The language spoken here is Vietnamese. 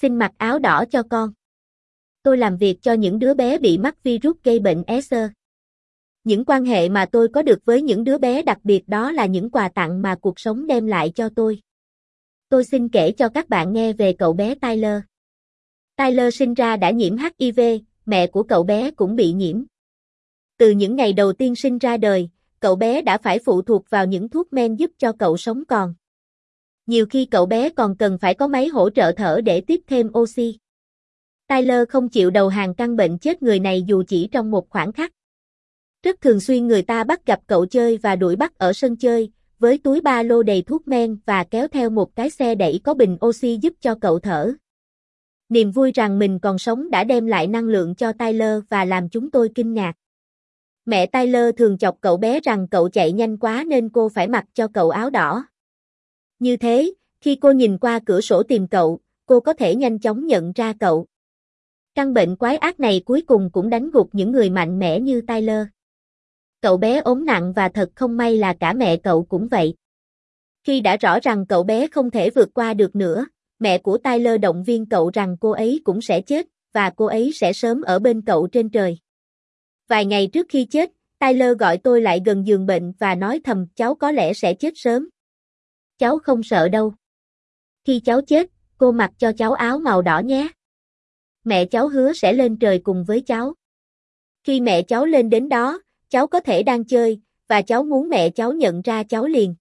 xin mặc áo đỏ cho con. Tôi làm việc cho những đứa bé bị mắc virus gây bệnh Escher. Những quan hệ mà tôi có được với những đứa bé đặc biệt đó là những quà tặng mà cuộc sống đem lại cho tôi. Tôi xin kể cho các bạn nghe về cậu bé Tyler. Tyler sinh ra đã nhiễm HIV, mẹ của cậu bé cũng bị nhiễm. Từ những ngày đầu tiên sinh ra đời, cậu bé đã phải phụ thuộc vào những thuốc men giúp cho cậu sống còn. Nhiều khi cậu bé còn cần phải có máy hỗ trợ thở để tiếp thêm oxy. Tyler không chịu đầu hàng căn bệnh chết người này dù chỉ trong một khoảng khắc. Rất thường xuyên người ta bắt gặp cậu chơi và đuổi bắt ở sân chơi, với túi ba lô đầy thuốc men và kéo theo một cái xe đẩy có bình oxy giúp cho cậu thở. Niềm vui rằng mình còn sống đã đem lại năng lượng cho Tyler và làm chúng tôi kinh ngạc. Mẹ Tyler thường chọc cậu bé rằng cậu chạy nhanh quá nên cô phải mặc cho cậu áo đỏ. Như thế, khi cô nhìn qua cửa sổ tìm cậu, cô có thể nhanh chóng nhận ra cậu. Căn bệnh quái ác này cuối cùng cũng đánh gục những người mạnh mẽ như Tyler. Cậu bé ốm nặng và thật không may là cả mẹ cậu cũng vậy. Khi đã rõ rằng cậu bé không thể vượt qua được nữa, mẹ của Tyler động viên cậu rằng cô ấy cũng sẽ chết, và cô ấy sẽ sớm ở bên cậu trên trời. Vài ngày trước khi chết, Tyler gọi tôi lại gần giường bệnh và nói thầm cháu có lẽ sẽ chết sớm. Cháu không sợ đâu. Khi cháu chết, cô mặc cho cháu áo màu đỏ nhé. Mẹ cháu hứa sẽ lên trời cùng với cháu. Khi mẹ cháu lên đến đó, cháu có thể đang chơi, và cháu muốn mẹ cháu nhận ra cháu liền.